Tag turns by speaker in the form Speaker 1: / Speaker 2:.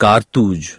Speaker 1: Cartujo